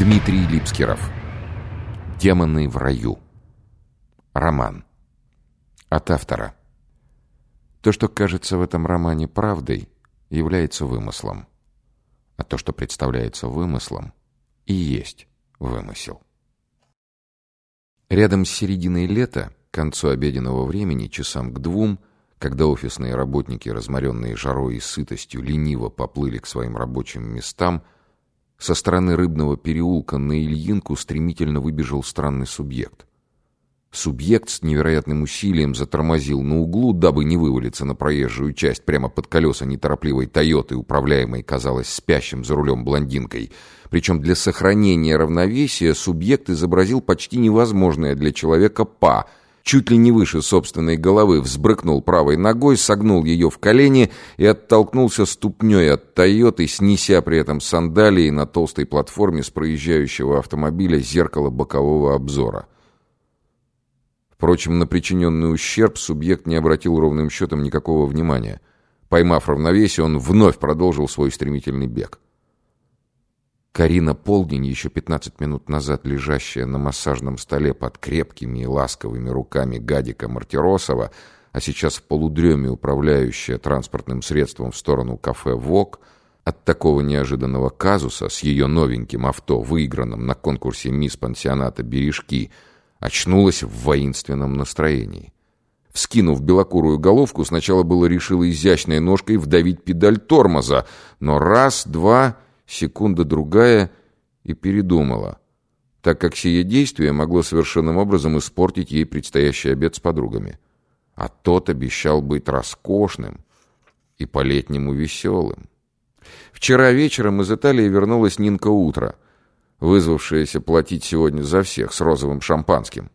Дмитрий Липскиров. Демоны в раю. Роман. От автора. То, что кажется в этом романе правдой, является вымыслом. А то, что представляется вымыслом, и есть вымысел. Рядом с серединой лета, к концу обеденного времени, часам к двум, когда офисные работники, разморенные жарой и сытостью, лениво поплыли к своим рабочим местам, со стороны рыбного переулка на Ильинку стремительно выбежал странный субъект. Субъект с невероятным усилием затормозил на углу, дабы не вывалиться на проезжую часть прямо под колеса неторопливой «Тойоты», управляемой, казалось, спящим за рулем блондинкой. Причем для сохранения равновесия субъект изобразил почти невозможное для человека «па», чуть ли не выше собственной головы, взбрыкнул правой ногой, согнул ее в колени и оттолкнулся ступней от «Тойоты», снеся при этом сандалии на толстой платформе с проезжающего автомобиля зеркало бокового обзора. Впрочем, на причиненный ущерб субъект не обратил ровным счетом никакого внимания. Поймав равновесие, он вновь продолжил свой стремительный бег. Карина Полдень, еще 15 минут назад лежащая на массажном столе под крепкими и ласковыми руками Гадика Мартиросова, а сейчас в полудреме управляющая транспортным средством в сторону кафе «Вок», от такого неожиданного казуса с ее новеньким авто, выигранным на конкурсе «Мисс Пансионата Бережки», очнулась в воинственном настроении. Вскинув белокурую головку, сначала было решила изящной ножкой вдавить педаль тормоза, но раз, два секунда-другая и передумала, так как сие действие могло совершенным образом испортить ей предстоящий обед с подругами. А тот обещал быть роскошным и по-летнему веселым. Вчера вечером из Италии вернулась Нинка Утро, вызвавшаяся платить сегодня за всех с розовым шампанским.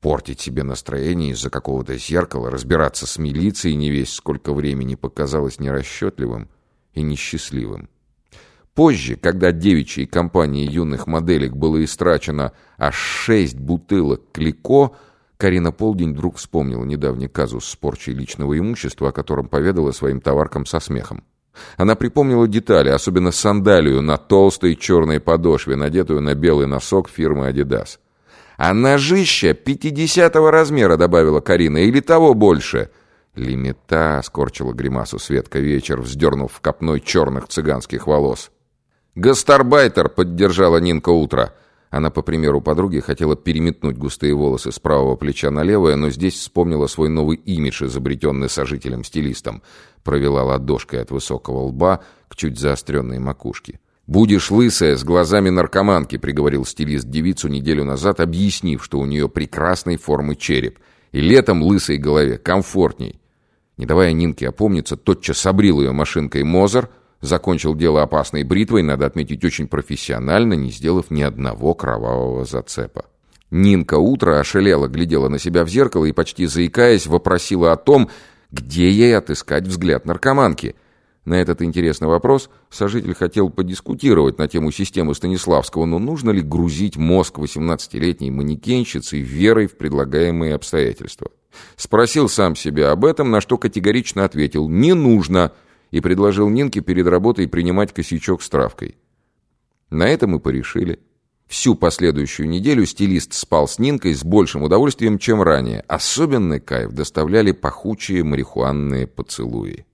Портить себе настроение из-за какого-то зеркала, разбираться с милицией не весь сколько времени показалось нерасчетливым и несчастливым. Позже, когда девичьей компании юных моделек было истрачено аж шесть бутылок клико, Карина Полдень вдруг вспомнила недавний казус с порчей личного имущества, о котором поведала своим товаркам со смехом. Она припомнила детали, особенно сандалию на толстой черной подошве, надетую на белый носок фирмы «Адидас». «А ножища пятидесятого размера», — добавила Карина, — «или того больше». «Лимита», — скорчила гримасу Светка вечер, вздернув в копной черных цыганских волос. «Гастарбайтер!» — поддержала Нинка утро. Она, по примеру подруги, хотела переметнуть густые волосы с правого плеча на левое, но здесь вспомнила свой новый имидж, изобретенный сожителем-стилистом. Провела ладошкой от высокого лба к чуть заостренной макушке. «Будешь лысая, с глазами наркоманки», — приговорил стилист девицу неделю назад, объяснив, что у нее прекрасной формы череп. И летом лысой голове комфортней. Не давая Нинке опомниться, тотчас обрил ее машинкой Мозер — Закончил дело опасной бритвой, надо отметить, очень профессионально, не сделав ни одного кровавого зацепа. Нинка утро ошалела, глядела на себя в зеркало и, почти заикаясь, вопросила о том, где ей отыскать взгляд наркоманки. На этот интересный вопрос сожитель хотел подискутировать на тему системы Станиславского, но нужно ли грузить мозг 18-летней манекенщицы верой в предлагаемые обстоятельства. Спросил сам себя об этом, на что категорично ответил «не нужно», и предложил Нинке перед работой принимать косячок с травкой. На этом мы порешили. Всю последующую неделю стилист спал с Нинкой с большим удовольствием, чем ранее. Особенный кайф доставляли пахучие марихуанные поцелуи.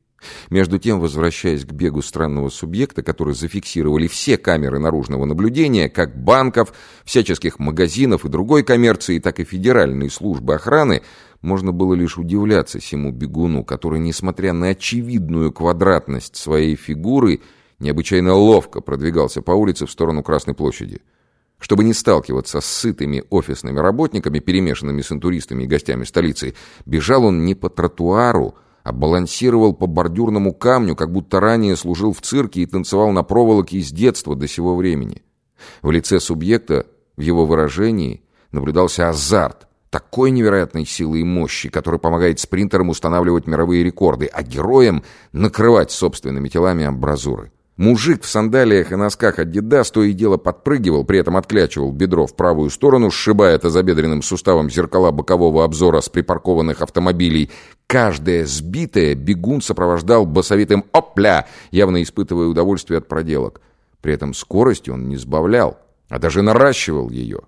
Между тем, возвращаясь к бегу странного субъекта, который зафиксировали все камеры наружного наблюдения, как банков, всяческих магазинов и другой коммерции, так и федеральной службы охраны, можно было лишь удивляться всему бегуну, который, несмотря на очевидную квадратность своей фигуры, необычайно ловко продвигался по улице в сторону Красной площади. Чтобы не сталкиваться с сытыми офисными работниками, перемешанными с интуристами и гостями столицы, бежал он не по тротуару, а балансировал по бордюрному камню, как будто ранее служил в цирке и танцевал на проволоке с детства до сего времени. В лице субъекта, в его выражении, наблюдался азарт, такой невероятной силы и мощи, который помогает спринтерам устанавливать мировые рекорды, а героям накрывать собственными телами амбразуры. Мужик в сандалиях и носках от деда то и дело подпрыгивал, при этом отклячивал бедро в правую сторону, сшибая тазобедренным суставом зеркала бокового обзора с припаркованных автомобилей. Каждое сбитое бегун сопровождал басовитым «опля», явно испытывая удовольствие от проделок. При этом скорости он не сбавлял а даже наращивал ее.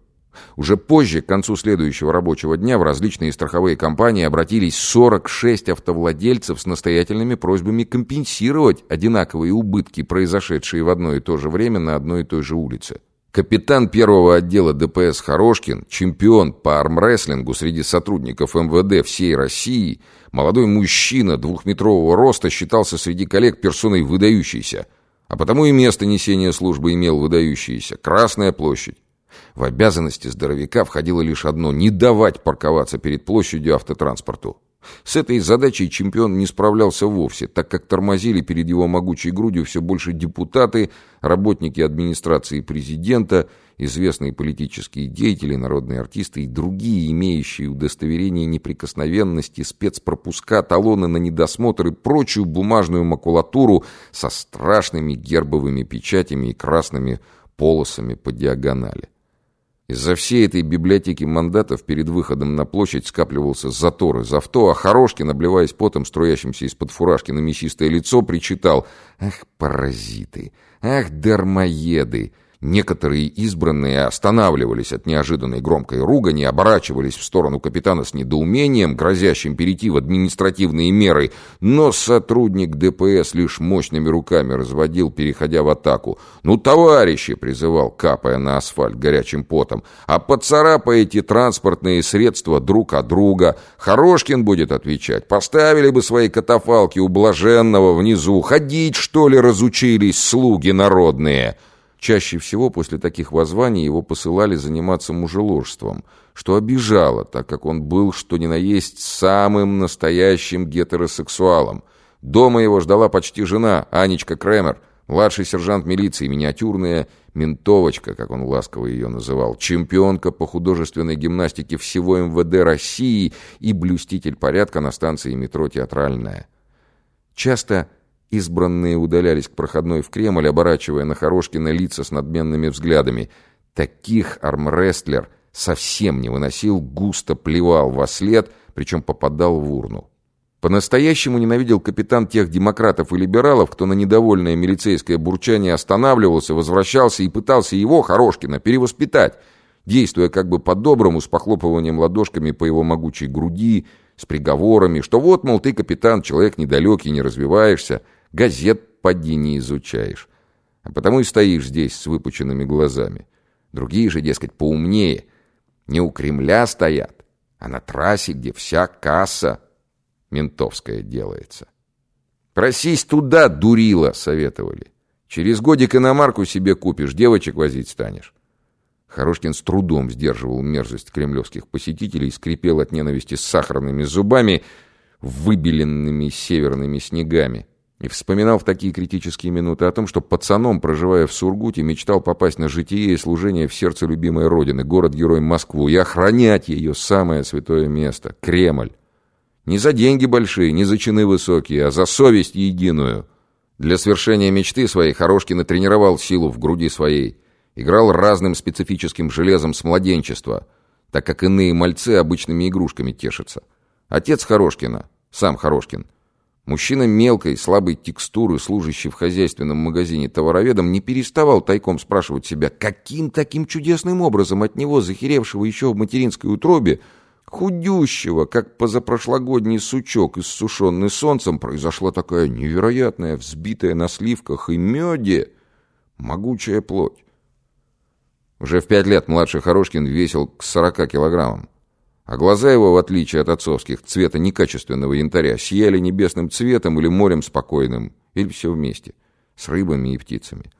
Уже позже, к концу следующего рабочего дня, в различные страховые компании обратились 46 автовладельцев с настоятельными просьбами компенсировать одинаковые убытки, произошедшие в одно и то же время на одной и той же улице. Капитан первого отдела ДПС Хорошкин, чемпион по армрестлингу среди сотрудников МВД всей России, молодой мужчина двухметрового роста считался среди коллег персоной выдающейся, а потому и место несения службы имел выдающееся – Красная площадь. В обязанности здоровяка входило лишь одно – не давать парковаться перед площадью автотранспорту. С этой задачей чемпион не справлялся вовсе, так как тормозили перед его могучей грудью все больше депутаты, работники администрации президента, известные политические деятели, народные артисты и другие, имеющие удостоверение неприкосновенности, спецпропуска, талоны на недосмотр и прочую бумажную макулатуру со страшными гербовыми печатями и красными полосами по диагонали. Из-за всей этой библиотеки мандатов перед выходом на площадь скапливался затор из авто, а Хорошкин, обливаясь потом, струящимся из-под фуражки на мясистое лицо, причитал «Ах, паразиты! Ах, дармоеды!» Некоторые избранные останавливались от неожиданной громкой ругани, оборачивались в сторону капитана с недоумением, грозящим перейти в административные меры, но сотрудник ДПС лишь мощными руками разводил, переходя в атаку. «Ну, товарищи!» — призывал, капая на асфальт горячим потом. «А поцарапаете транспортные средства друг от друга. Хорошкин будет отвечать. Поставили бы свои катафалки у блаженного внизу. Ходить, что ли, разучились слуги народные?» Чаще всего после таких воззваний его посылали заниматься мужеложством, что обижало, так как он был, что ни на есть, самым настоящим гетеросексуалом. Дома его ждала почти жена, Анечка Кремер, младший сержант милиции, миниатюрная ментовочка, как он ласково ее называл, чемпионка по художественной гимнастике всего МВД России и блюститель порядка на станции метро «Театральная». Часто Избранные удалялись к проходной в Кремль, оборачивая на Хорошкина лица с надменными взглядами. Таких армрестлер совсем не выносил, густо плевал во след, причем попадал в урну. По-настоящему ненавидел капитан тех демократов и либералов, кто на недовольное милицейское бурчание останавливался, возвращался и пытался его, Хорошкина, перевоспитать, действуя как бы по-доброму, с похлопыванием ладошками по его могучей груди, с приговорами, что вот, мол, ты, капитан, человек недалекий, не развиваешься, газет поди не изучаешь. А потому и стоишь здесь с выпученными глазами. Другие же, дескать, поумнее. Не у Кремля стоят, а на трассе, где вся касса ментовская делается. «Просись туда, дурила!» — советовали. «Через годик иномарку себе купишь, девочек возить станешь». Хорошкин с трудом сдерживал мерзость кремлевских посетителей, скрипел от ненависти с сахарными зубами, выбеленными северными снегами. И вспоминал в такие критические минуты о том, что пацаном, проживая в Сургуте, мечтал попасть на житие и служение в сердце любимой родины, город-герой Москву, и охранять ее самое святое место — Кремль. Не за деньги большие, не за чины высокие, а за совесть единую. Для свершения мечты своей Хорошкин тренировал силу в груди своей, играл разным специфическим железом с младенчества, так как иные мальцы обычными игрушками тешатся. Отец Хорошкина, сам Хорошкин — Мужчина мелкой, слабой текстуры, служащий в хозяйственном магазине товароведом, не переставал тайком спрашивать себя, каким таким чудесным образом от него, захеревшего еще в материнской утробе, худющего, как позапрошлогодний сучок, иссушенный солнцем, произошла такая невероятная, взбитая на сливках и меде, могучая плоть. Уже в пять лет младший Хорошкин весил к сорока килограммам. А глаза его, в отличие от отцовских, цвета некачественного янтаря, сияли небесным цветом или морем спокойным, или все вместе, с рыбами и птицами.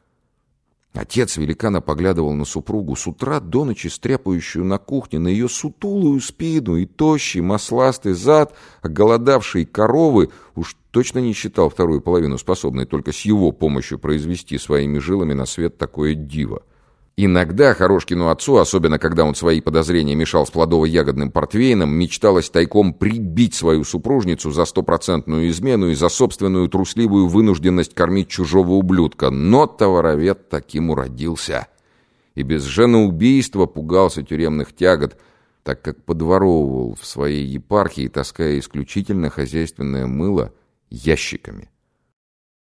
Отец великана поглядывал на супругу с утра до ночи, стряпающую на кухне, на ее сутулую спину и тощий, масластый зад, оголодавшей коровы, уж точно не считал вторую половину способной только с его помощью произвести своими жилами на свет такое диво. Иногда Хорошкину отцу, особенно когда он свои подозрения мешал с плодово-ягодным портвейном, мечталось тайком прибить свою супружницу за стопроцентную измену и за собственную трусливую вынужденность кормить чужого ублюдка. Но товаровед таким уродился. И без женоубийства пугался тюремных тягот, так как подворовывал в своей епархии, таская исключительно хозяйственное мыло ящиками.